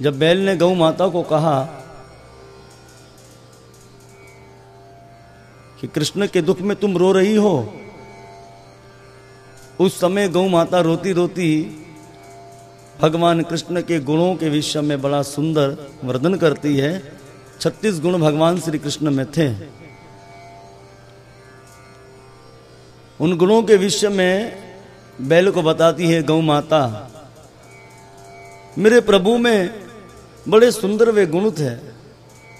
जब बैल ने गौ माता को कहा कि कृष्ण के दुख में तुम रो रही हो, उस समय गौ माता रोती रोती भगवान कृष्ण के गुणों के विषय में बड़ा सुंदर वर्णन करती है। छत्तीस गुण भगवान श्री कृष्ण में थे। उन गुणों के विषय में बैल को बताती है गौ माता, मेरे प्रभु में बड़े सुंदर वे गुण थे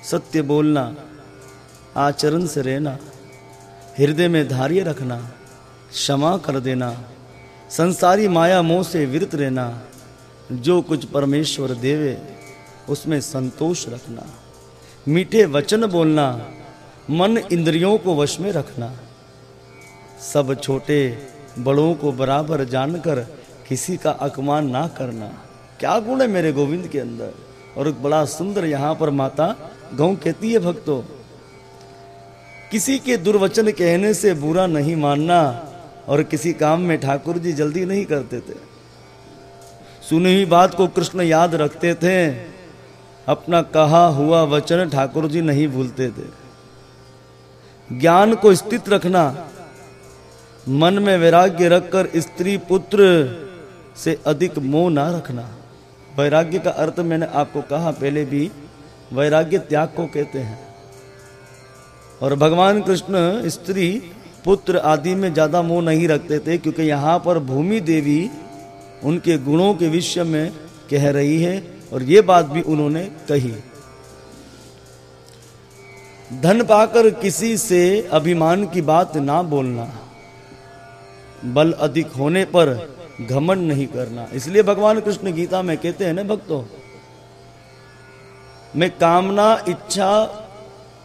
सत्य बोलना, आचरण से रहना, हृदय में धार्य रखना, क्षमा कर देना, संसारी माया मोह से विरत रहना, जो कुछ परमेश्वर देवे, उसमें संतोष रखना, मीठे वचन बोलना, मन इंद्रियों को वश में रखना। सब छोटे बड़ों को बराबर जानकर किसी का अपमान ना करना। क्या गुण है मेरे गोविंद के अंदर? और बड़ा सुंदर यहाँ पर माता गौ कहती है, भक्तों, किसी के दुर्वचन कहने से बुरा नहीं मानना और किसी काम में ठाकुर जी जल्दी नहीं करते थे। सुनी हुई बात को कृष्ण याद रखते थे। अपना कहा हुआ वचन ठाकुर जी नहीं भूलते थे। ज्ञान को स्थित रखना, मन में वैराग्य रखकर स्त्री पुत्र से अधिक मोह ना रखना। वैराग्य का अर्थ मैंने आपको कहा, पहले भी वैराग्य त्याग को कहते हैं। और भगवान कृष्ण स्त्री, पुत्र आदि में ज़्यादा मोह नहीं रखते थे, क्योंकि यहाँ पर भूमि देवी उनके गुणों के विषय में कह रही है, और ये बात भी उन्होंने कही। धन पाकर किसी से अभिमान की बात ना बोलना। बल अधिक होने पर घमंड नहीं करना। इसलिए भगवान कृष्ण गीता में कहते हैं ना भक्तों, मैं कामना, इच्छा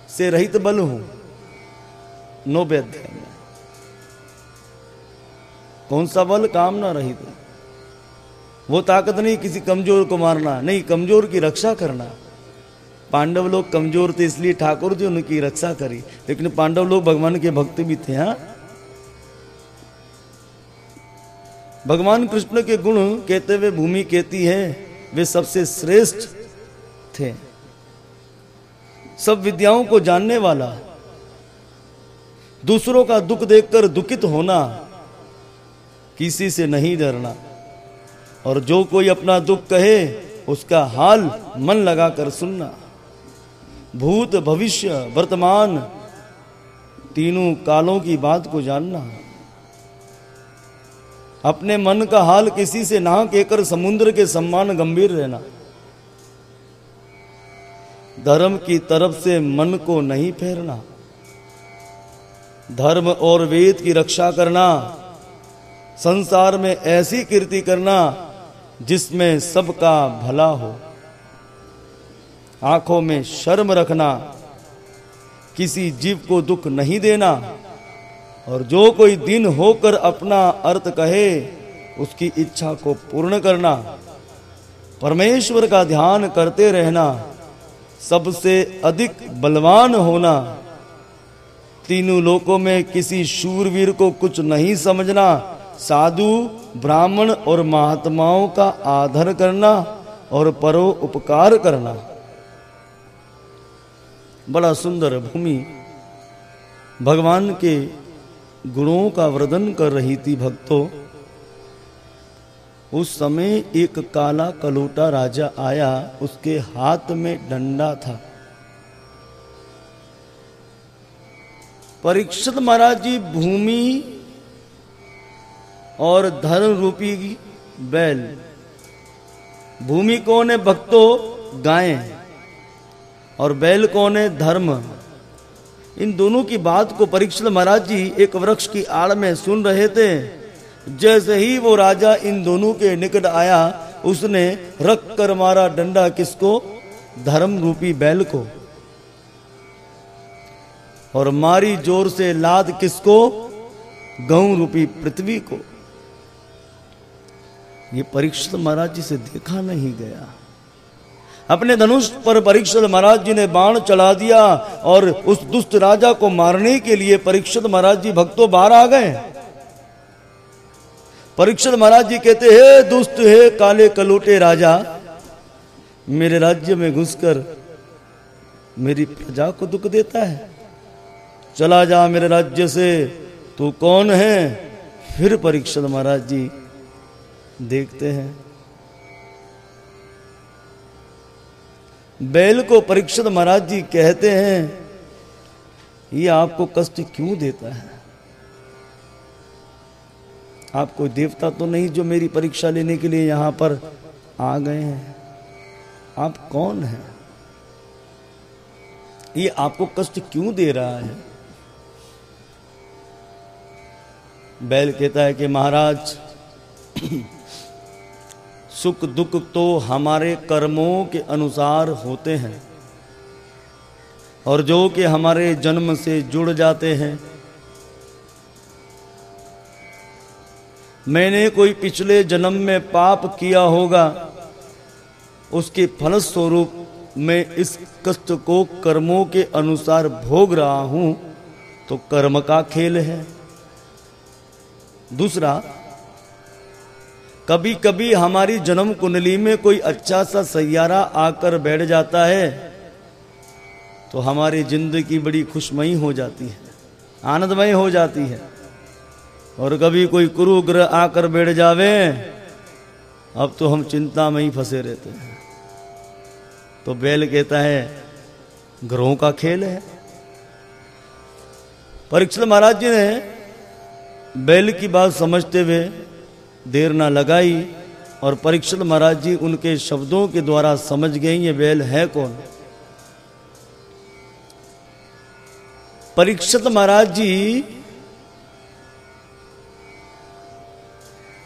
से रहित बल हूँ। नो अध्याय में। कौन सा बल? कामना रहित। वो ताकत नहीं किसी कमज़ोर को मारना, नहीं, कमज़ोर की रक्षा करना। पांडव लोग कमज़ोर थे, इसलिए ठाकुर जी उनकी रक्षा करी। लेकिन पांडव लोग भगवान के भक्त भी थे हाँ। भगवान कृष्ण के गुण कहते हुए भूमि कहती है, वे सबसे श्रेष्ठ थे। सब विद्याओं को जानने वाला, दूसरों का दुख देखकर दुखित होना, किसी से नहीं डरना। और जो कोई अपना दुख कहे, उसका हाल मन लगाकर सुनना। भूत, भविष्य, वर्तमान, तीनों कालों की बात को जानना। अपने मन का हाल किसी से ना कहकर समुद्र के सम्मान गंभीर रहना। धर्म की तरफ़ से मन को नहीं फेरना। धर्म और वेद की रक्षा करना। संसार में ऐसी कीर्ति करना जिसमें सबका भला हो। आँखों में शर्म रखना। किसी जीव को दुख नहीं देना। और जो कोई दिन होकर अपना अर्थ कहे, उसकी इच्छा को पूर्ण करना, परमेश्वर का ध्यान करते रहना, सबसे अधिक बलवान होना, तीनों लोकों में किसी शूरवीर को कुछ नहीं समझना, साधु, ब्राह्मण और महात्माओं का आदर करना और परो उपकार करना। बड़ा सुंदर भूमि भगवान के गुणों का वर्णन कर रही थी भक्तों। उस समय एक काला कलोटा राजा आया, उसके हाथ में डंडा था। परीक्षित महाराज जी, भूमि और धर्म रूपी बैल। भूमि कौन है? भक्तों गाय। और बैल कौन है? धर्म। इन दोनों की बात को परीक्षित महाराज जी एक वृक्ष की आड़ में सुन रहे थे। जैसे ही वो राजा इन दोनों के निकट आया, उसने रख कर मारा डंडा किसको? धर्म रूपी बैल को। और मारी ज़ोर से लाद किसको? गऊ रूपी पृथ्वी को। ये परीक्षित महाराज जी से देखा नहीं गया। अपने धनुष पर परीक्षित महाराज जी ने बाण चला दिया और उस दुष्ट राजा को मारने के लिए परीक्षित महाराज जी भक्तों बाहर आ गए। परीक्षित महाराज जी कहते, हे दुष्ट, हे काले कलोटे राजा, मेरे राज्य में घुसकर मेरी प्रजा को दुख देता है। चला जा मेरे राज्य से, तू कौन है? फिर परीक्षित महाराज जी देखते हैं। बैल को परीक्षित महाराज जी कहते हैं, ये आपको कष्ट क्यों देता है? आप कोई देवता तो नहीं जो मेरी परीक्षा लेने के लिए यहाँ पर आ गए हैं? आप कौन हैं? ये आपको कष्ट क्यों दे रहा है? बैल कहता है कि, महाराज सुख दुख तो हमारे कर्मों के अनुसार होते हैं। और जो कि हमारे जन्म से जुड़ जाते हैं। मैंने कोई पिछले जन्म में पाप किया होगा, उसके फलस्वरूप मैं इस कष्ट को कर्मों के अनुसार भोग रहा हूँ तो कर्म का खेल है। दूसरा कभी कभी हमारी जन्म कुंडली में कोई अच्छा सा सैयारा आकर बैठ जाता है तो हमारी ज़िंदगी बड़ी खुशमयी हो जाती है, आनंदमय हो जाती है। और कभी कोई कुरु ग्रह आकर बैठ जावे, अब तो हम चिंता में ही फंसे रहते हैं। तो बैल कहता है ग्रहों का खेल है। परीक्षित महाराज जी ने बैल की बात समझते हुए देर ना लगाई और परीक्षित महाराज जी उनके शब्दों के द्वारा समझ गए, ये बैल है कौन? परीक्षित महाराज जी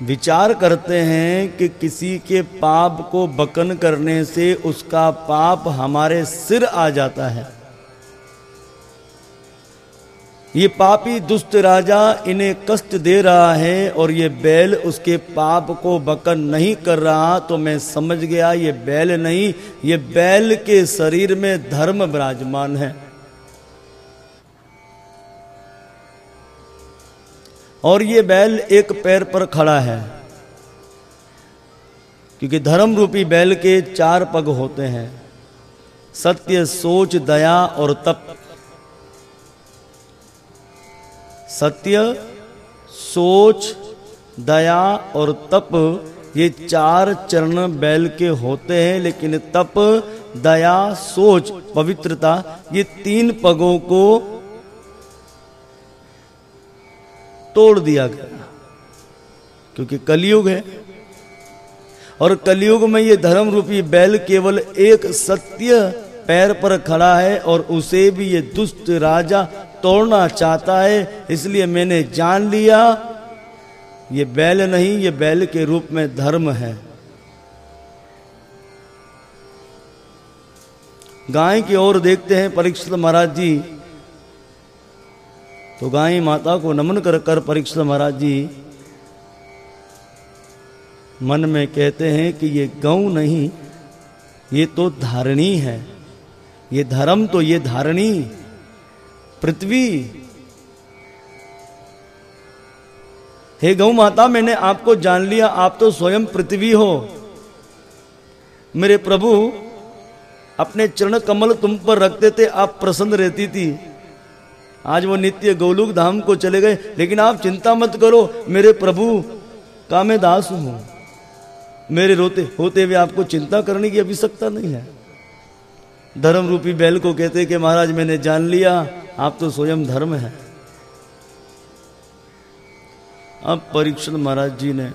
विचार करते हैं कि किसी के पाप को बकन करने से उसका पाप हमारे सिर आ जाता है। ये पापी दुष्ट राजा इन्हें कष्ट दे रहा है और ये बैल उसके पाप को बकन नहीं कर रहा तो मैं समझ गया ये बैल नहीं, ये बैल के शरीर में धर्म विराजमान है। और ये बैल एक पैर पर खड़ा है, क्योंकि धर्म रूपी बैल के चार पग होते हैं। सत्य, सोच, दया और तप। सत्य, सोच, दया और तप, ये चार चरण बैल के होते हैं, लेकिन तप, दया, सोच, पवित्रता, ये तीन पगों को तोड़ दिया गया। क्योंकि कलयुग है, और कलयुग में ये धर्म रूपी बैल केवल एक सत्य पैर पर खड़ा है और उसे भी ये दुष्ट राजा तोड़ना चाहता है, इसलिए मैंने जान लिया, ये बैल नहीं, ये बैल के रूप में धर्म है। गाय की ओर देखते हैं परीक्षित महाराज जी। तो गाय माता को नमन कर कर परीक्षित महाराज जी, मन में कहते हैं कि ये गौ नहीं, ये तो धारणी है। ये धर्म तो ये धारणी, पृथ्वी। हे गौ माता, मैंने आपको जान लिया, आप तो स्वयं पृथ्वी हो। मेरे प्रभु, अपने चरण कमल तुम पर रखते थे, आप प्रसन्न रहती थी। आज वो नित्य गोलुक धाम को चले गए, लेकिन आप चिंता मत करो, मेरे प्रभु, का मैं दास हूँ। मेरे रोते, होते हुए आपको चिंता करने की आवश्यकता नहीं है। धर्म रूपी बैल को कहते कि महाराज, मैंने जान लिया, आप तो स्वयं धर्म है। अब परीक्षण महाराज जी ने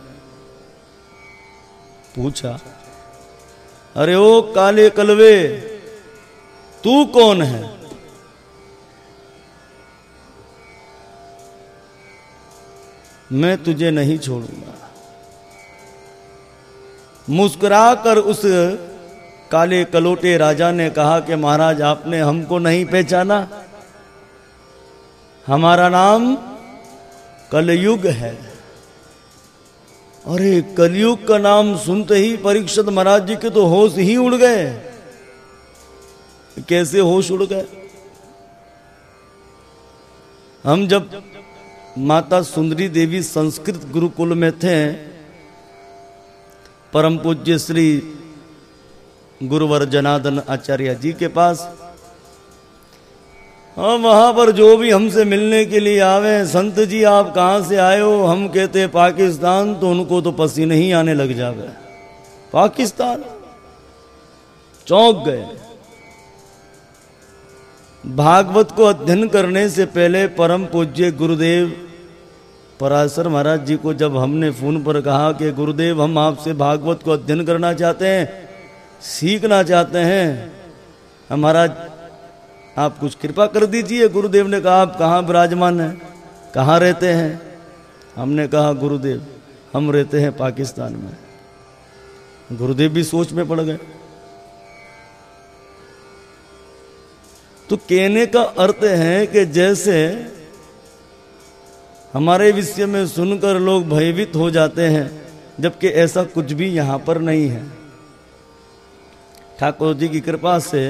पूछा, अरे ओ काले कलवे, तू कौन है? मैं तुझे नहीं छोड़ूँगा। मुस्कुरा कर उस काले कलोटे राजा ने कहा कि महाराज, आपने हमको नहीं पहचाना। हमारा नाम कलयुग है। अरे, कलयुग का नाम सुनते ही परीक्षित महाराज जी के तो होश ही उड़ गए। कैसे होश उड़ गए? हम जब माता सुंदरी देवी संस्कृत गुरुकुल में थे, परम पूज्य श्री गुरुवर जनार्दन आचार्य जी के पास। हाँ वहाँ पर जो भी हमसे मिलने के लिए आवे संत जी, आप कहाँ से आए हो? हम कहते पाकिस्तान तो उनको तो पसीने ही आने लग जावे। पाकिस्तान। चौंक गए। भागवत को अध्ययन करने से पहले परम पूज्य गुरुदेव पराशर महाराज जी को जब हमने फ़ोन पर कहा कि गुरुदेव, हम आपसे भागवत को अध्ययन करना चाहते हैं सीखना चाहते हैं। हमारा आप कुछ कृपा कर दीजिए। गुरुदेव ने कहा, आप कहाँ विराजमान हैं? कहाँ रहते हैं? हमने कहा, गुरुदेव, हम रहते हैं पाकिस्तान में। गुरुदेव भी सोच में पड़ गए। तो कहने का अर्थ है कि जैसे हमारे विषय में सुनकर लोग भयभीत हो जाते हैं, जबकि ऐसा कुछ भी यहाँ पर नहीं है। ठाकुर जी की कृपा से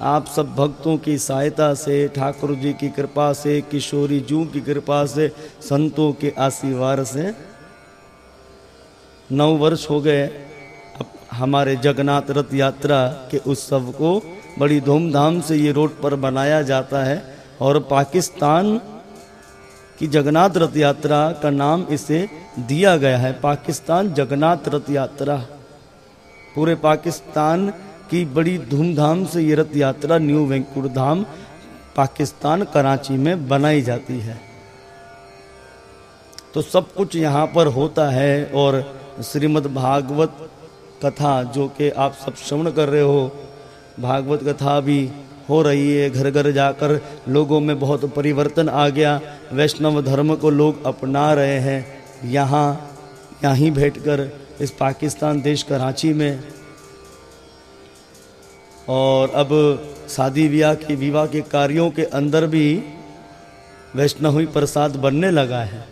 आप सब भक्तों की सहायता से, ठाकुर जी की कृपा से, किशोरी जू की कृपा से, संतों के आशीर्वाद से नौ वर्ष हो गए। अब हमारे जगन्नाथ रथ यात्रा के उत्सव को बड़ी धूमधाम से ये रोड पर बनाया जाता है और पाकिस्तान की जगन्नाथ रथ यात्रा का नाम इसे दिया गया है, पाकिस्तान जगन्नाथ रथ यात्रा। पूरे पाकिस्तान की बड़ी धूमधाम से ये रथ यात्रा न्यू वेंकुट धाम पाकिस्तान कराची में बनाई जाती है। तो सब कुछ यहाँ पर होता है और श्रीमद् भागवत कथा जो कि आप सब श्रवण कर रहे हो, भागवत कथा भी हो रही है घर घर जाकर लोगों में बहुत परिवर्तन आ गया। वैष्णव धर्म को लोग अपना रहे हैं, यहाँ यहाँ बैठकर इस पाकिस्तान देश कराची में। और अब शादी ब्याह के, विवाह के कार्यों के अंदर भी वैष्णवी प्रसाद बनने लगा है।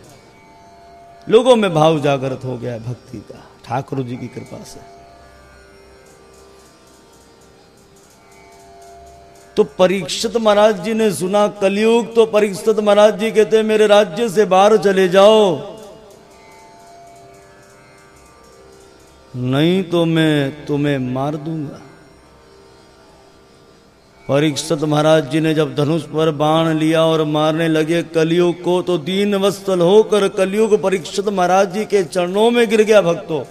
लोगों में भाव जागृत हो गया है भक्ति का। ठाकुर जी की कृपा से। तो परीक्षित महाराज जी ने सुना, कलयुग तो परीक्षित महाराज जी कहते मेरे राज्य से बाहर चले जाओ। नहीं तो मैं तुम्हें मार दूँगा। परीक्षित महाराज जी ने जब धनुष पर बाण लिया और मारने लगे, कलियुग को तो दीन वस्तल होकर कलियुग परीक्षित महाराज जी के चरणों में गिर गया भक्तों।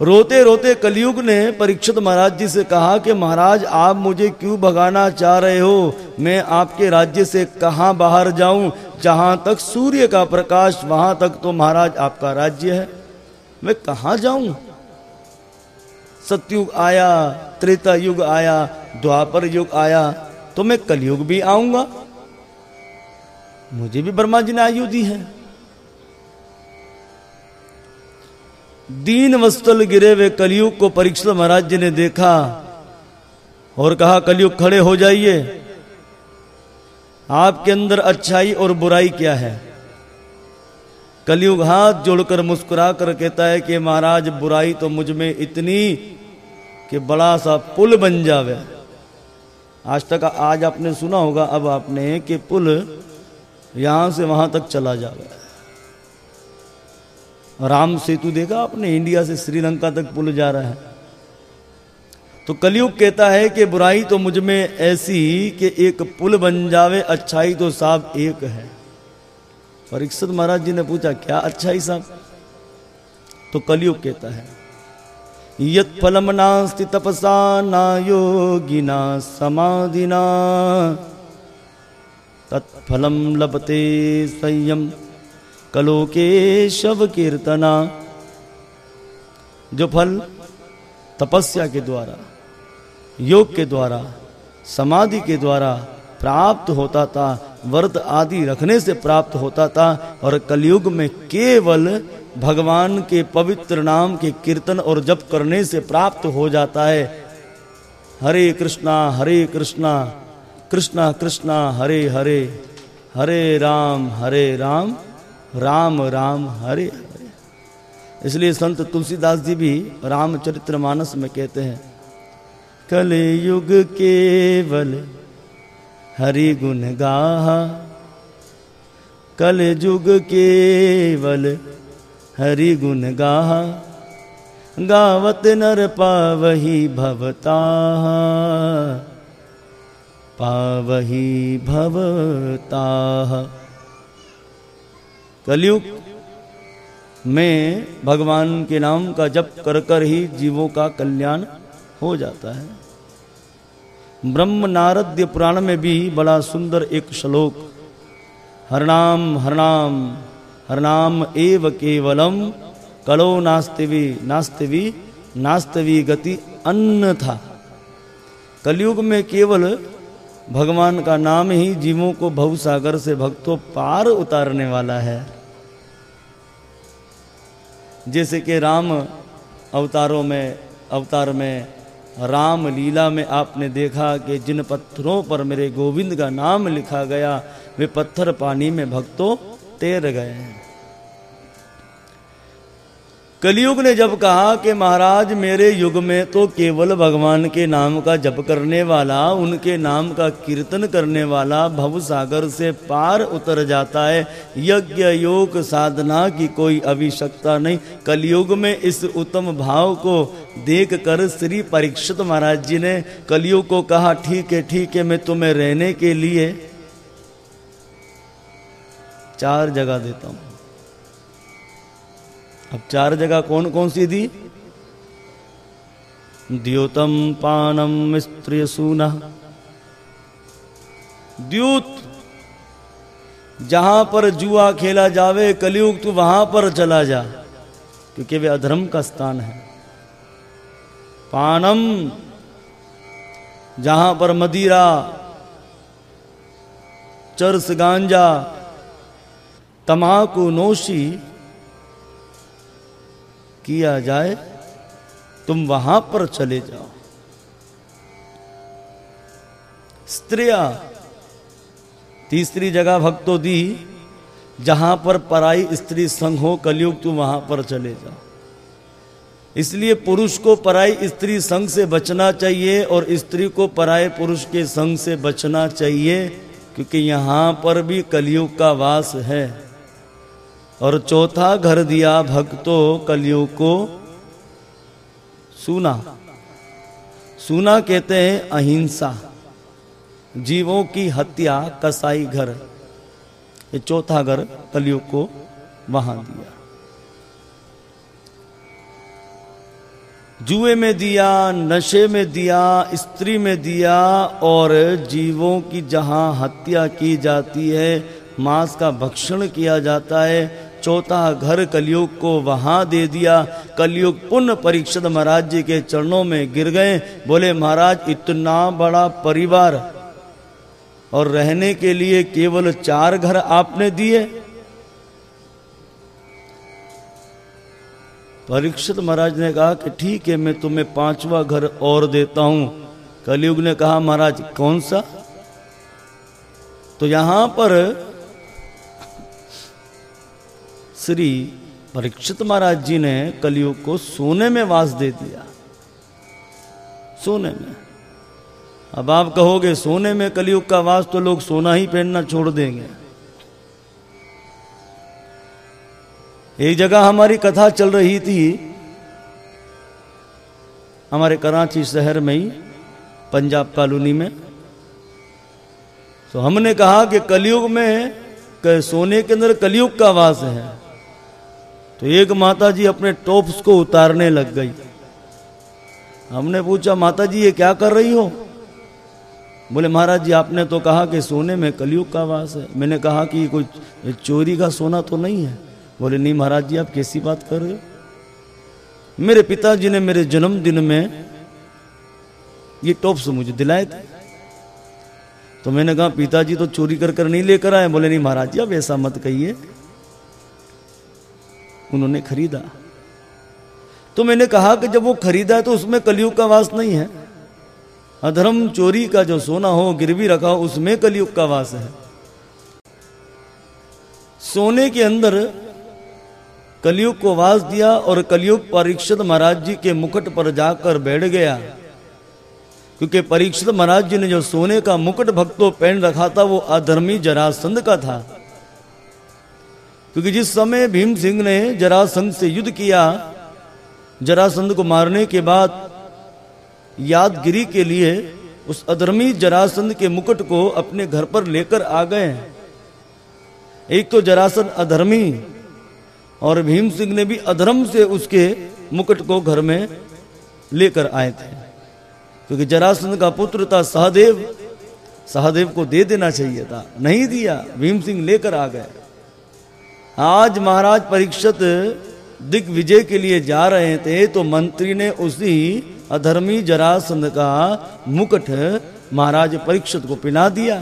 रोते रोते कलयुग ने परीक्षित महाराज जी से कहा कि महाराज, आप मुझे क्यों भगाना चाह रहे हो? मैं आपके राज्य से कहाँ बाहर जाऊँ? जहाँ तक सूर्य का प्रकाश, वहाँ तक तो महाराज आपका राज्य है। मैं कहा जाऊँ? सतयुग आया, त्रेता युग आया, द्वापर युग आया तो मैं कलयुग भी आऊँगा। मुझे भी ब्रह्मा जी ने आयु दी है। दीन वस्तल गिरे हुए कलयुग को परीक्षित महाराज जी ने देखा और कहा, कलयुग खड़े हो जाइए। आपके अंदर अच्छाई और बुराई क्या है? कलयुग हाथ जोड़कर मुस्कुरा कर कहता है कि, महाराज, बुराई तो मुझमें इतनी कि बड़ा सा पुल बन जावे। आज तक आज आपने सुना होगा, अब आपने कि पुल यहाँ से वहाँ तक चला जावे। राम सेतु देखा आपने, इंडिया से श्रीलंका तक पुल जा रहा है। तो कलयुग कहता है कि बुराई तो मुझमें ऐसी कि एक पुल बन जावे, अच्छाई तो साहब एक है। परीक्षित महाराज जी ने पूछा, क्या अच्छाई साहब? तो कलयुग कहता है, यत फलम नास्ति तपसा ना योगिना समाधिना तत्फलम लभते संयम। कलो के शव कीर्तना, जो फल तपस्या के द्वारा, योग के द्वारा, समाधि के द्वारा प्राप्त होता था, व्रत आदि रखने से प्राप्त होता था, और कलयुग में केवल भगवान के पवित्र नाम के कीर्तन और जप करने से प्राप्त हो जाता है। हरे कृष्णा हरे कृष्णा कृष्णा कृष्णा, हरे हरे हरे राम हरे राम। राम राम, हरे हरे। इसलिए संत तुलसीदास जी भी रामचरित्र मानस में कहते हैं कल युग केवल हरि गुण गाहा कल युग केवल हरि गुण गाहा, गावत नर पावही भवता पावही भवता कलयुग में भगवान के नाम का जप कर कर ही जीवों का कल्याण हो जाता है। ब्रह्म नारद्य पुराण में भी बड़ा सुंदर एक श्लोक हरनाम हरनाम हरनाम एव केवलम कलो नास्तिवी नास्तिवी, नास्तवी गति अन्न था कलयुग में केवल भगवान का नाम ही जीवों को भव सागर से भक्तों पार उतारने वाला है। जैसे कि राम अवतारों में, अवतार में, राम लीला में आपने देखा कि जिन पत्थरों पर मेरे गोविंद का नाम लिखा गया, वे पत्थर पानी में भक्तों तैर गए हैं। कलयुग ने जब कहा कि महाराज, मेरे युग में तो केवल भगवान के नाम का जप करने वाला, उनके नाम का कीर्तन करने वाला भव सागर से पार उतर जाता है। यज्ञ योग साधना की कोई आवश्यकता नहीं। कलयुग में इस उत्तम भाव को देख कर श्री परीक्षित महाराज जी ने कलयुग को कहा, ठीक है ठीक है, मैं तुम्हें रहने के लिए चार जगह देता हूँ। अब चार जगह कौन कौन सी दी द्योतम पानम स्त्रिय सूना द्यूत, जहाँ पर जुआ खेला जावे, कलयुग तू वहाँ पर चला जा, क्योंकि वे अधर्म का स्थान है। पानम, जहाँ पर मदिरा, चरस गांजा तमाकू नोशी किया जाए, तुम वहाँ पर चले जाओ। स्त्रिया, तीसरी जगह भक्तों दी, जहाँ पर पराई स्त्री संग हो, कलयुग, तुम वहाँ पर चले जाओ। इसलिए पुरुष को पराई स्त्री संग से बचना चाहिए और स्त्री को पराए पुरुष के संग से बचना चाहिए, क्योंकि यहाँ पर भी कलयुग का वास है। और चौथा घर दिया भक्तों कलयुग को सुना। सुना कहते हैं अहिंसा। जीवों की हत्या कसाई घर। ये चौथा घर कलयुग को वहाँ दिया। जुए में दिया, नशे में दिया, स्त्री में दिया और जीवों की जहाँ हत्या की जाती है, मांस का भक्षण किया जाता है चौथा घर कलयुग को वहाँ दे दिया। कलयुग पुण्य परीक्षित महाराज जी के चरणों में गिर गए। बोले, महाराज, इतना बड़ा परिवार और रहने के लिए केवल चार घर आपने दिए? परीक्षित महाराज ने कहा कि ठीक है, मैं तुम्हें पांचवा घर और देता हूँ। कलयुग ने कहा, महाराज, कौन सा? तो यहाँ पर श्री परीक्षित महाराज जी ने कलयुग को सोने में वास दे दिया। सोने में। अब आप कहोगे, सोने में कलयुग का वास तो लोग सोना ही पहनना छोड़ देंगे। एक जगह हमारी कथा चल रही थी, हमारे कराची शहर में ही, पंजाब कॉलोनी में। तो हमने कहा कि कलयुग में सोने के अंदर कलयुग का वास है। तो एक माता जी अपने टॉप्स को उतारने लग गई। हमने पूछा माता जी ये क्या कर रही हो? बोले, महाराज जी, आपने तो कहा कि सोने में कलयुग का वास है। मैंने कहा कि कोई चोरी का सोना तो नहीं है। बोले, नहीं महाराज जी, आप कैसी बात कर रहे हो? मेरे पिताजी ने मेरे जन्मदिन में ये टॉप्स मुझे दिलाए थे। तो मैंने कहा, पिताजी तो चोरी कर कर नहीं लेकर आए। बोले, नहीं महाराज जी, आप ऐसा मत कहिए। उन्होंने खरीदा। तो मैंने कहा कि जब वो खरीदा है तो उसमें कलयुग का वास नहीं है। अधर्म चोरी का जो सोना हो, गिरवी रखा हो, उसमें कलयुग का वास है। सोने के अंदर कलयुग को वास दिया और कलयुग परीक्षित महाराज जी के मुकुट पर जाकर बैठ गया। क्योंकि परीक्षित महाराज जी ने जो सोने का मुकुट भक्तों पहन रखा था, वो अधर्मी जरासंध का था। क्योंकि जिस समय भीम सिंह ने जरासंध से युद्ध किया, जरासंध को मारने के बाद यादगिरी के लिए उस अधर्मी जरासंध के मुकुट को अपने घर पर लेकर आ गए। एक तो जरासंध अधर्मी और भीम सिंह ने भी अधर्म से उसके मुकुट को घर में लेकर आए थे। क्योंकि जरासंध का पुत्र था सहदेव सहदेव को दे देना चाहिए था, नहीं दिया, भीम सिंह लेकर आ गए। आज महाराज परीक्षित दिग्विजय के लिए जा रहे थे तो मंत्री ने उसी अधर्मी जरासंध का मुकुट महाराज परीक्षित को पिना दिया।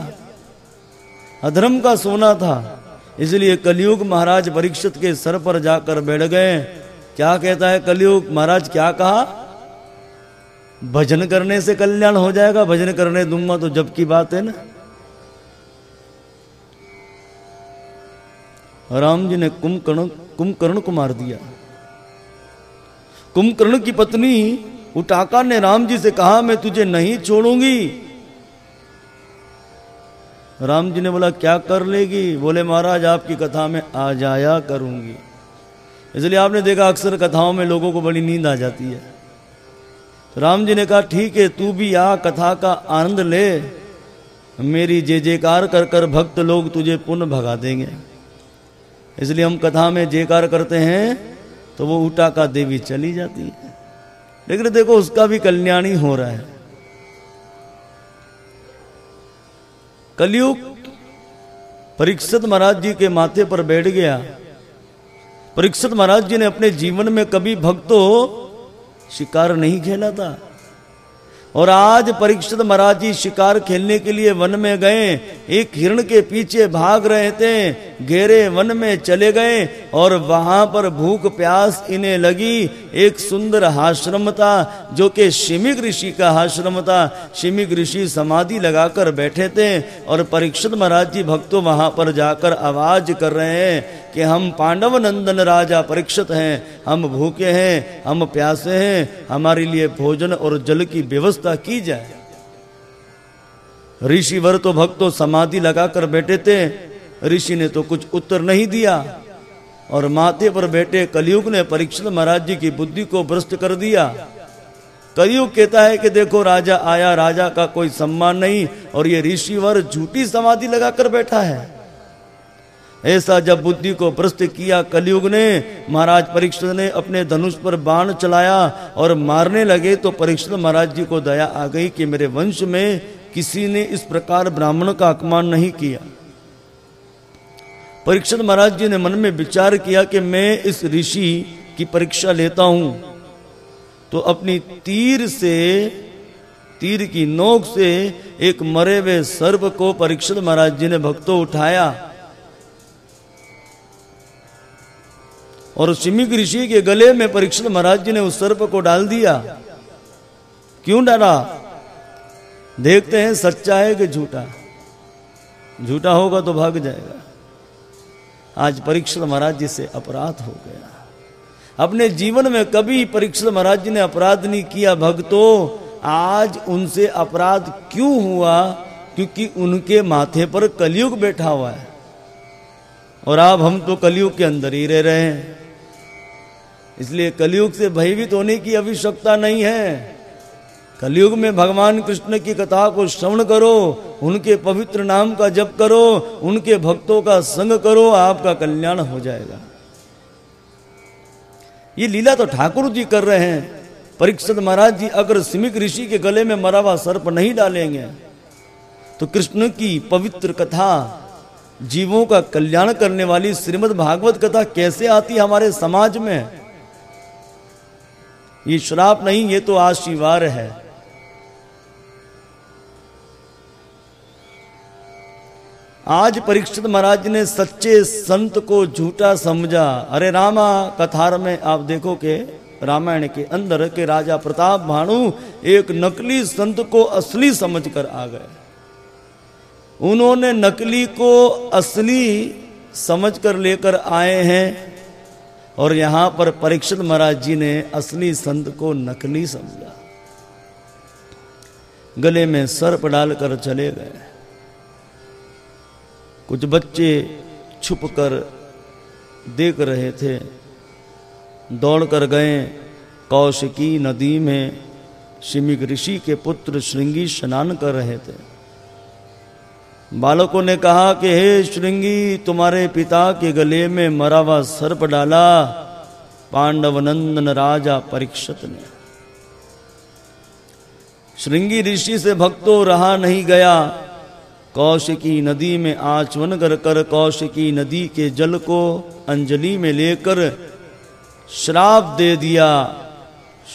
अधर्म का सोना था, इसलिए कलयुग महाराज परीक्षित के सर पर जाकर बैठ गए। क्या कहता है कलयुग? महाराज क्या कहा? भजन करने से कल्याण हो जाएगा, भजन करने दूँगा तो जब की बात है ना। राम जी ने कुंभकर्ण कुंभकर्ण को मार दिया। कुंभकर्ण की पत्नी उटाका ने राम जी से कहा, मैं तुझे नहीं छोड़ूँगी। राम जी ने बोला, क्या कर लेगी? बोले, महाराज, आपकी कथा में आ जाया करूँगी। इसलिए आपने देखा, अक्सर कथाओं में लोगों को बड़ी नींद आ जाती है। तो राम जी ने कहा, ठीक है, तू भी आ, कथा का आनंद ले। मेरी जय जयकार कर कर भक्त लोग तुझे पुनः भगा देंगे। इसलिए हम कथा में जयकार करते हैं तो वो उटा का देवी चली जाती है। लेकिन देखो, उसका भी कल्याण ही हो रहा है। कलयुग परीक्षित महाराज जी के माथे पर बैठ गया। परीक्षित महाराज जी ने अपने जीवन में कभी भक्तों शिकार नहीं खेला था। और आज परीक्षित महाराज जी शिकार खेलने के लिए वन में गए, एक हिरण के पीछे भाग रहे थे, घेरे वन में चले गए और वहाँ पर भूख प्यास इन्हें लगी। एक सुंदर आश्रम था, जो कि शिमिक ऋषि का आश्रम था। शिमिक ऋषि समाधि लगाकर बैठे थे और परीक्षित महाराज जी भक्तों वहाँ पर जाकर आवाज़ कर रहे हैं। कि हम पांडव नंदन राजा परीक्षित हैं, हम भूखे हैं, हम प्यासे हैं, हमारे लिए भोजन और जल की व्यवस्था की जाए। ऋषिवर तो भक्तों समाधि लगाकर बैठे थे, ऋषि ने तो कुछ उत्तर नहीं दिया। और माथे पर बैठे कलयुग ने परीक्षित महाराज जी की बुद्धि को भ्रष्ट कर दिया। कलयुग कहता है कि देखो, राजा आया, राजा का कोई सम्मान नहीं, और ये ऋषिवर झूठी समाधि लगाकर बैठा है। ऐसा जब बुद्धि को भ्रष्ट किया कलयुग ने, महाराज परीक्षित ने अपने धनुष पर बाण चलाया और मारने लगे तो परीक्षित महाराज जी को दया आ गई कि मेरे वंश में किसी ने इस प्रकार ब्राह्मण का अपमान नहीं किया। परीक्षित महाराज जी ने मन में विचार किया कि मैं इस ऋषि की परीक्षा लेता हूँ। तो अपनी तीर से, तीर की नोक से एक मरे हुए सर्प को परीक्षित महाराज जी ने भक्तों उठाया। और सिमिक ऋषि के गले में परीक्षित महाराज जी ने उस सर्प को डाल दिया। क्यों डाला? देखते हैं, सच्चा है कि झूठा? झूठा होगा तो भाग जाएगा। आज परीक्षित महाराज जी से अपराध हो गया। अपने जीवन में कभी परीक्षित महाराज जी ने अपराध नहीं किया। भक्तों, आज उनसे अपराध क्यों हुआ? क्योंकि उनके माथे पर कलयुग बैठा हुआ है। और आप, हम तो कलयुग के अंदर ही रह रहे हैं। इसलिए कलयुग से भयभीत होने की आवश्यकता नहीं है। कलयुग में भगवान कृष्ण की कथा को श्रवण करो, उनके पवित्र नाम का जप करो, उनके भक्तों का संग करो, आपका कल्याण हो जाएगा। ये लीला तो ठाकुर जी कर रहे हैं। परीक्षित महाराज जी, अगर सिमिक ऋषि के गले में मरा हुआ सर्प नहीं डालेंगे तो कृष्ण की पवित्र कथा, जीवों का कल्याण करने वाली श्रीमद् भागवत कथा कैसे आती हमारे समाज में? ये श्राप नहीं, ये तो आशीर्वाद है। आज परीक्षित महाराज ने सच्चे संत को झूठा समझा। अरे रामा, कथार में आप देखो के रामायण के अंदर के राजा प्रताप भानु एक नकली संत को असली समझकर आ गए। उन्होंने नकली को असली समझकर लेकर आए हैं। और यहाँ पर परीक्षित महाराज जी ने असली संत को नकली समझा। गले में सर्प डालकर चले गए। कुछ बच्चे छुप कर देख रहे थे। दौड़ कर गए, कौशिकी नदी में, शिमिक ऋषि के पुत्र श्रृंगी स्नान कर रहे थे। बालकों ने कहा कि, हे श्रृंगी, तुम्हारे पिता के गले में मरा हुआ सर्प डाला। पांडव नंदन राजा परीक्षित ने। श्रृंगी ऋषि से भक्तों रहा नहीं गया। कौशिकी नदी में आचमन कर कर कौशिकी नदी के जल को अंजलि में लेकर श्राप दे दिया।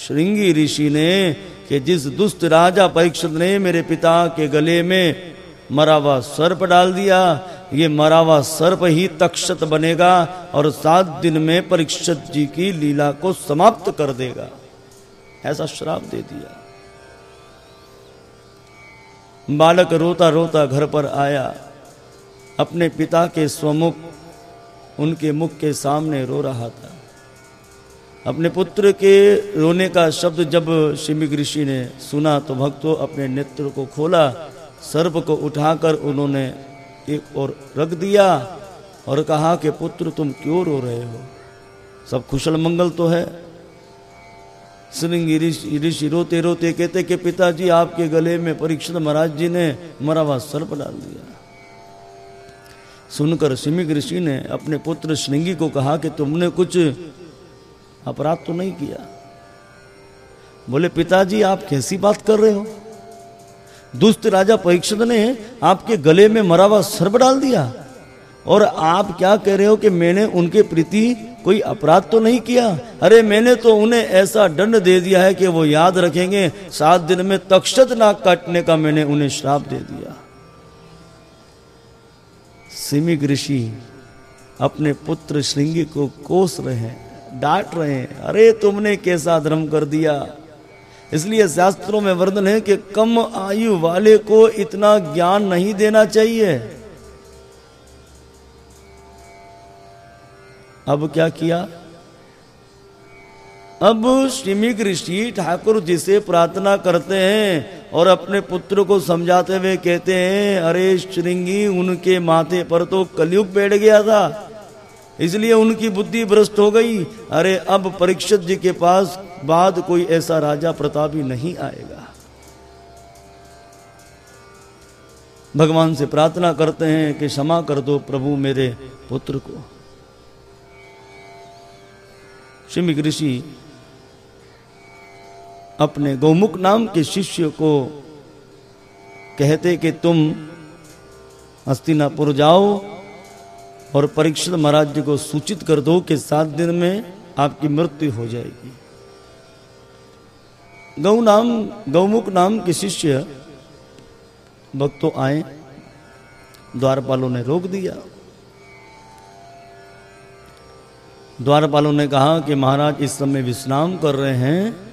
श्रृंगी ऋषि ने कि, जिस दुष्ट राजा परीक्षित ने मेरे पिता के गले में मरावा सर्प डाल दिया। ये मरावा सर्प ही तक्षत बनेगा और सात दिन में परीक्षित जी की लीला को समाप्त कर देगा। ऐसा श्राप दे दिया। बालक रोता रोता घर पर आया। अपने पिता के स्वमुख, उनके मुख के सामने रो रहा था। अपने पुत्र के रोने का शब्द जब शिमिक ऋषि ने सुना तो भक्तों अपने नेत्र को खोला। सर्प को उठाकर उन्होंने एक और रख दिया और कहा कि, पुत्र, तुम क्यों रो रहे हो? सब कुशल मंगल तो है। श्रृंगी ऋषि रोते रोते कहते कि, पिताजी, आपके गले में परीक्षित महाराज जी ने मरा हुआ सर्प डाल दिया। सुनकर सिमिक ऋषि ने अपने पुत्र श्रृंगी को कहा कि, तुमने कुछ अपराध तो नहीं किया? बोले, पिताजी, आप कैसी बात कर रहे हो? दुष्ट राजा परीक्षित ने आपके गले में मरा हुआ सर्प डाल दिया। और आप क्या कह रहे हो कि मैंने उनके प्रति कोई अपराध तो नहीं किया? अरे मैंने तो उन्हें ऐसा दंड दे दिया है कि वो याद रखेंगे, सात दिन में तक्षत नाक काटने का मैंने उन्हें श्राप दे दिया। सिमिक ऋषि अपने पुत्र श्रृंगी को कोस रहे हैं, डांट रहे हैं, अरे तुमने कैसा धर्म कर दिया? इसलिए शास्त्रों में वर्णन है कि कम आयु वाले को इतना ज्ञान नहीं देना चाहिए। अब क्या किया? अब श्रीमिक ऋषि ठाकुर जी से प्रार्थना करते हैं और अपने पुत्र को समझाते हुए कहते हैं, अरे श्रृंगी, उनके माथे पर तो कलयुग बैठ गया था, इसलिए उनकी बुद्धि भ्रष्ट हो गई। अरे, अब परीक्षित जी के पास बाद कोई ऐसा राजा प्रतापी नहीं आएगा। भगवान से प्रार्थना करते हैं कि क्षमा कर दो प्रभु मेरे पुत्र को। शिमिक ऋषि अपने गौमुख नाम के शिष्य को कहते कि तुम हस्तिनापुर जाओ और परीक्षित महाराज को सूचित कर दो कि सात दिन में आपकी मृत्यु हो जाएगी। गौ नाम, गौमुख नाम के शिष्य भक्तों आए, द्वारपालों ने रोक दिया। द्वारपालों ने कहा कि महाराज, इस समय विश्राम कर रहे हैं।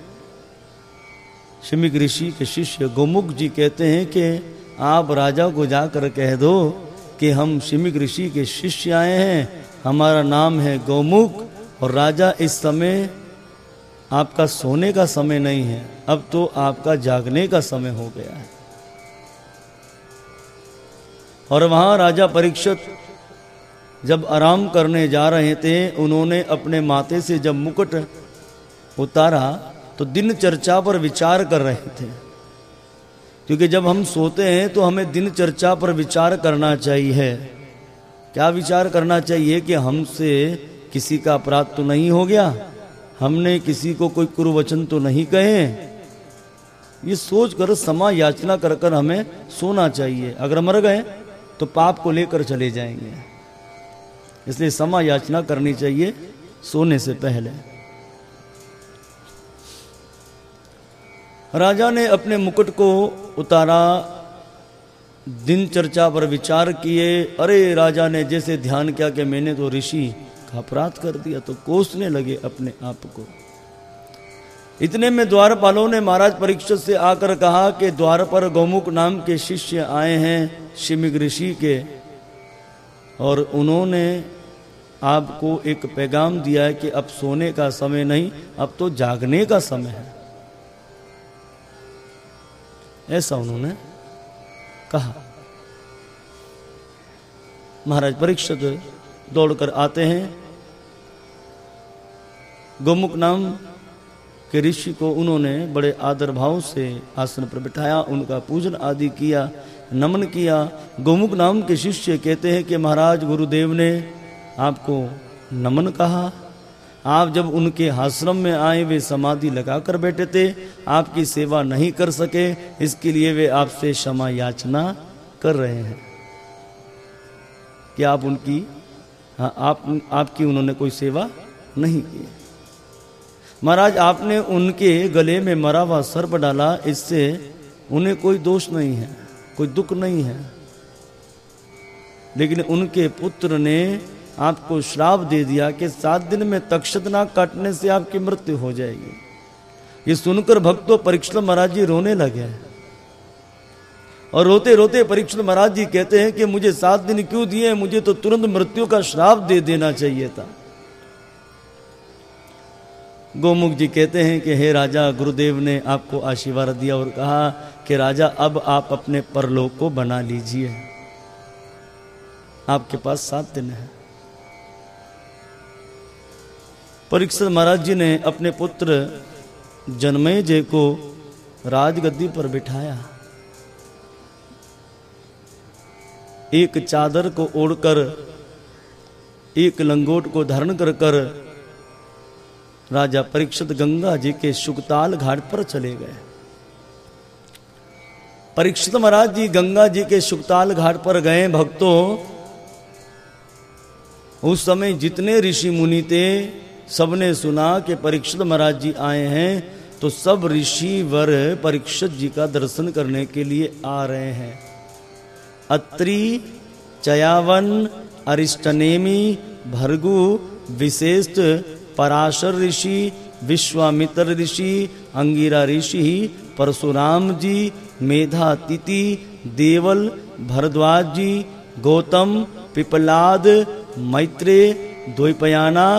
शिमिक ऋषि के शिष्य गोमुख जी कहते हैं कि आप राजा को जाकर कह दो कि हम शिमिक ऋषि के शिष्य आए हैं। हमारा नाम है गौमुख और राजा इस समय आपका सोने का समय नहीं है, अब तो आपका जागने का समय हो गया है। और वहाँ राजा परीक्षित जब आराम करने जा रहे थे, उन्होंने अपने माथे से जब मुकुट उतारा तो दिन चर्चा पर विचार कर रहे थे। क्योंकि जब हम सोते हैं तो हमें दिन चर्चा पर विचार करना चाहिए। क्या विचार करना चाहिए कि हमसे किसी का अपराध तो नहीं हो गया? हमने किसी को कोई कुरुवचन तो नहीं कहे? ये सोच कर समा याचना कर कर हमें सोना चाहिए। अगर मर गए तो पाप को लेकर चले जाएँगे। इसलिए समा याचना करनी चाहिए सोने से पहले। राजा ने अपने मुकुट को उतारा दिन चर्चा पर विचार किए। अरे राजा ने जैसे ध्यान किया कि मैंने तो ऋषि का अपराध कर दिया तो कोसने लगे अपने आप को। इतने में द्वारपालों ने महाराज परीक्षित से आकर कहा कि द्वार पर गौमुख नाम के शिष्य आए हैं शिमिक ऋषि के, और उन्होंने आपको एक पैगाम दिया है कि अब सोने का समय नहीं, अब तो जागने का समय है। ऐसा उन्होंने कहा। महाराज परीक्षित दौड़कर आते हैं। गोमुख नाम के ऋषि को उन्होंने बड़े आदर भाव से आसन पर बिठाया, उनका पूजन आदि किया, नमन किया। गोमुख नाम के शिष्य कहते हैं कि महाराज, गुरुदेव ने आपको नमन कहा। आप जब उनके आश्रम में आए, वे समाधि लगाकर बैठे थे। आपकी सेवा नहीं कर सके, इसके लिए वे आपसे क्षमा याचना कर रहे हैं। कि आप उनकी आप, आपकी उन्होंने कोई सेवा नहीं की। महाराज, आपने उनके गले में मरा हुआ सर्प डाला, इससे उन्हें कोई दोष नहीं है, कोई दुख नहीं है। लेकिन उनके पुत्र ने आपको श्राप दे दिया कि सात दिन में तक्षत नाग काटने से आपकी मृत्यु हो जाएगी। ये सुनकर भक्तों, परीक्षित महाराज जी रोने लगे। और रोते रोते परीक्षित महाराज जी कहते हैं कि मुझे सात दिन क्यों दिए? मुझे तो तुरंत मृत्यु का श्राप दे देना चाहिए था। गोमुख जी कहते हैं कि, हे राजा, गुरुदेव ने आपको आशीर्वाद दिया और कहा कि, राजा, अब आप अपने परलोक को बना लीजिए। आपके पास सात दिन है। परीक्षित महाराज जी ने अपने पुत्र जन्मय जय को राजगद्दी पर बिठाया। एक चादर को ओढ़कर, एक लंगोट को धारण कर कर राजा परीक्षित गंगा जी के सुखताल घाट पर चले गए। परीक्षित महाराज जी गंगा जी के सुकताल घाट पर गए। भक्तों, उस समय जितने ऋषि मुनि थे, सबने सुना कि परीक्षित महाराज जी आए हैं तो सब ऋषि वर परीक्षित जी का दर्शन करने के लिए आ रहे हैं। अत्रि, चयावन, अरिष्टनेमी, भर्गु विशेष पराशर ऋषि, विश्वामित्र ऋषि, अंगिरा ऋषि, परशुराम जी, मेधा तिथि देवल, भरद्वाज जी, गौतम, पिपलाद मैत्रेय द्वैपयाना,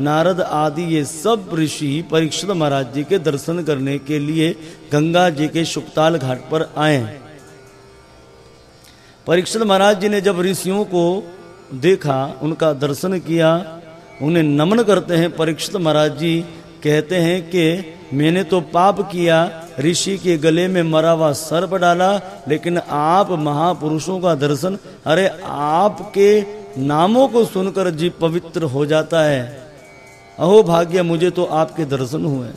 नारद आदि ये सब ऋषि परीक्षित महाराज जी के दर्शन करने के लिए गंगा जी के शुक्ताल घाट पर आए परीक्षित महाराज जी ने जब ऋषियों को देखा, उनका दर्शन किया, उन्हें नमन करते हैं, परीक्षित महाराज जी कहते हैं कि मैंने तो पाप किया, ऋषि के गले में मरा हुआ सर्प डाला, लेकिन आप महापुरुषों का दर्शन, अरे आपके नामों को सुनकर जीव पवित्र हो जाता है। अहो भाग्य, मुझे तो आपके दर्शन हुए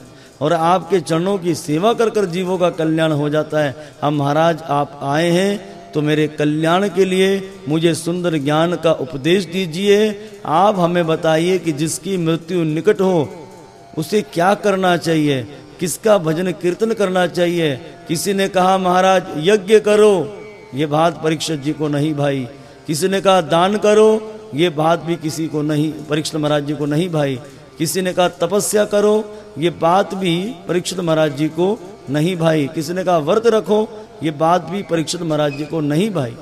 और आपके चरणों की सेवा कर कर जीवों का कल्याण हो जाता है। हम महाराज, आप आए हैं तो मेरे कल्याण के लिए मुझे सुंदर ज्ञान का उपदेश दीजिए। आप हमें बताइए कि जिसकी मृत्यु निकट हो, उसे क्या करना चाहिए? किसका भजन कीर्तन करना चाहिए? किसी ने कहा, महाराज, यज्ञ करो। ये बात परीक्षित जी को नहीं भाई। किसी ने कहा, दान करो। ये बात भी किसी को नहीं, परीक्षित महाराज जी को नहीं भाई। किसी ने कहा, तपस्या करो। ये बात भी परीक्षित महाराज जी को नहीं भाई। किसी ने कहा, व्रत रखो। ये बात भी परीक्षित महाराज जी को नहीं भाई।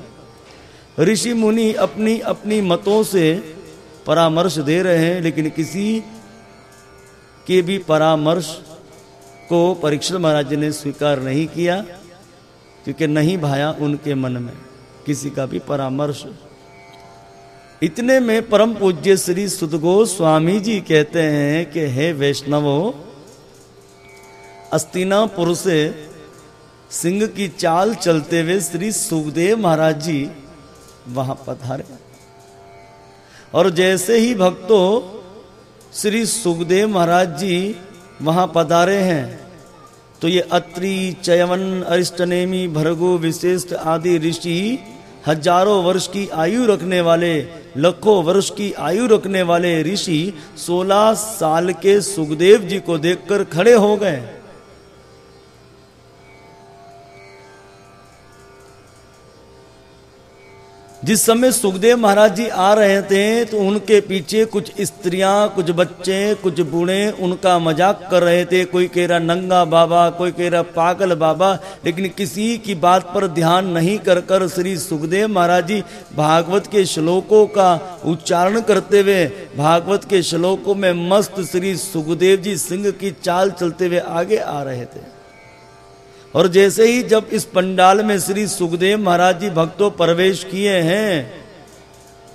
ऋषि मुनि अपनी अपनी मतों से परामर्श दे रहे हैं, लेकिन किसी के भी परामर्श को परीक्षित महाराज जी ने स्वीकार नहीं किया, क्योंकि नहीं भाया उनके मन में किसी का भी परामर्श। इतने में परम पूज्य श्री सुदगो स्वामी जी कहते हैं कि, हे वैष्णवो, अस्तिनापुर से सिंह की चाल चलते हुए श्री सुखदेव महाराज जी वहाँ पधारे। और जैसे ही भक्तों श्री सुखदेव महाराज जी वहाँ पधारे हैं तो ये अत्रि, चयवन, अरिष्टनेमी भरगो विशिष्ट आदि ऋषि हज़ारों वर्ष की आयु रखने वाले, लखों वर्ष की आयु रखने वाले ऋषि 16 साल के सुखदेव जी को देखकर खड़े हो गए। जिस समय सुखदेव महाराज जी आ रहे थे तो उनके पीछे कुछ स्त्रियाँ, कुछ बच्चे, कुछ बूढ़े उनका मज़ाक कर रहे थे। कोई कह रहा, नंगा बाबा, कोई कह रहा, पागल बाबा। लेकिन किसी की बात पर ध्यान नहीं कर कर श्री सुखदेव महाराज जी भागवत के श्लोकों का उच्चारण करते हुए, भागवत के श्लोकों में मस्त श्री सुखदेव जी सिंह की चाल चलते हुए आगे आ रहे थे। और जैसे ही जब इस पंडाल में श्री सुखदेव महाराज जी भक्तों प्रवेश किए हैं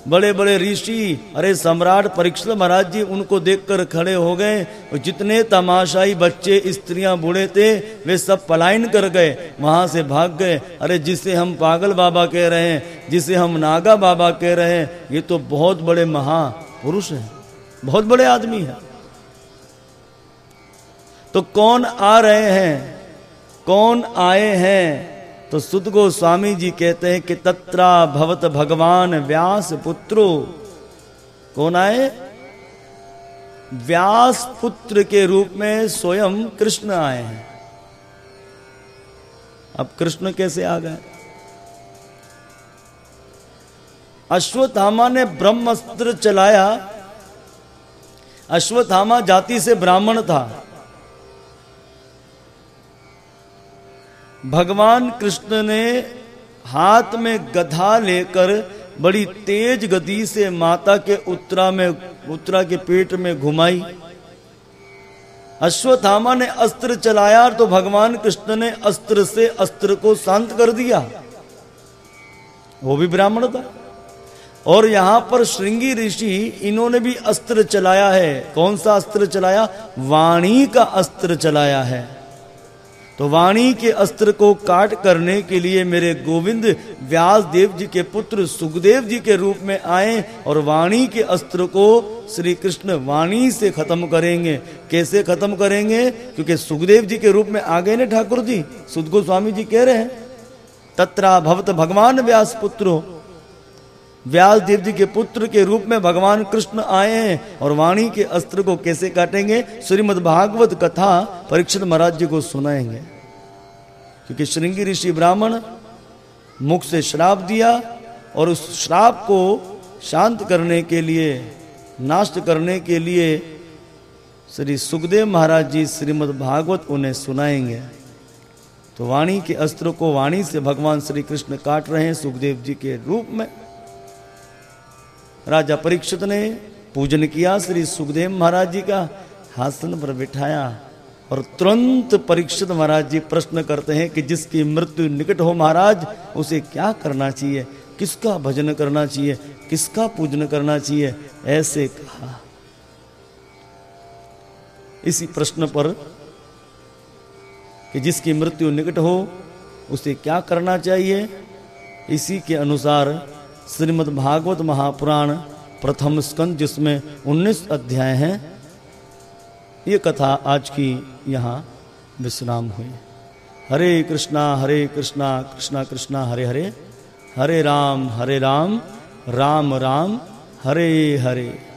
बड़े बड़े ऋषि, अरे सम्राट परीक्षित महाराज जी उनको देखकर खड़े हो गए और जितने तमाशाई बच्चे, स्त्रियाँ, बूढ़े थे, वे सब पलायन कर गए, वहाँ से भाग गए। अरे जिसे हम पागल बाबा कह रहे हैं, जिसे हम नागा बाबा कह रहे हैं, ये तो बहुत बड़े महापुरुष हैं, बहुत बड़े आदमी हैं। तो कौन आ रहे हैं? कौन आए हैं? तो सुद गोस्वामी जी कहते हैं कि तत्रा भवत भगवान व्यास पुत्रो। कौन आए? व्यास पुत्र के रूप में स्वयं कृष्ण आए हैं। अब कृष्ण कैसे आ गए? अश्वत्थामा ने ब्रह्मस्त्र चलाया। अश्वत्थामा जाति से ब्राह्मण था। भगवान कृष्ण ने हाथ में गधा लेकर बड़ी तेज गति से माता के उत्तरा में, उत्तरा के पेट में घुमाई। अश्वत्थामा ने अस्त्र चलाया तो भगवान कृष्ण ने अस्त्र से अस्त्र को शांत कर दिया। वो भी ब्राह्मण था। और यहाँ पर श्रृंगी ऋषि, इन्होंने भी अस्त्र चलाया है। कौन सा अस्त्र चलाया? वाणी का अस्त्र चलाया है। तो वाणी के अस्त्र को काट करने के लिए मेरे गोविंद व्यास देव जी के पुत्र सुखदेव जी के रूप में आए और वाणी के अस्त्र को श्री कृष्ण वाणी से खत्म करेंगे। कैसे खत्म करेंगे? क्योंकि सुखदेव जी के रूप में आ गए ना ठाकुर जी। सुद गोस्वामी जी कह रहे हैं, तत्रा भवत भगवान व्यास पुत्र व्यास देव जी के पुत्र के रूप में भगवान कृष्ण आए हैं और वाणी के अस्त्र को कैसे काटेंगे? श्रीमद भागवत कथा परीक्षित महाराज जी को सुनाएँगे। क्योंकि श्रृंगी ऋषि ब्राह्मण मुख से श्राप दिया और उस श्राप को शांत करने के लिए, नाश्त करने के लिए श्री सुखदेव महाराज जी श्रीमद भागवत उन्हें सुनाएँगे। तो वाणी के अस्त्र को वाणी से भगवान श्री कृष्ण काट रहे हैं सुखदेव जी के रूप में। राजा परीक्षित ने पूजन किया श्री सुखदेव महाराज जी का हासन पर बिठाया और तुरंत परीक्षित महाराज जी प्रश्न करते हैं कि जिसकी मृत्यु निकट हो महाराज, उसे क्या करना चाहिए? किसका भजन करना चाहिए? किसका पूजन करना चाहिए? ऐसे कहा। इसी प्रश्न पर कि जिसकी मृत्यु निकट हो, उसे क्या करना चाहिए? इसी के अनुसार श्रीमद् भागवत महापुराण प्रथम स्कंद, जिसमें 19 अध्याय हैं। ये कथा आज की यहाँ विश्राम हुई। हरे कृष्णा हरे कृष्णा कृष्णा कृष्णा, हरे हरे। हरे राम हरे राम राम राम, हरे हरे।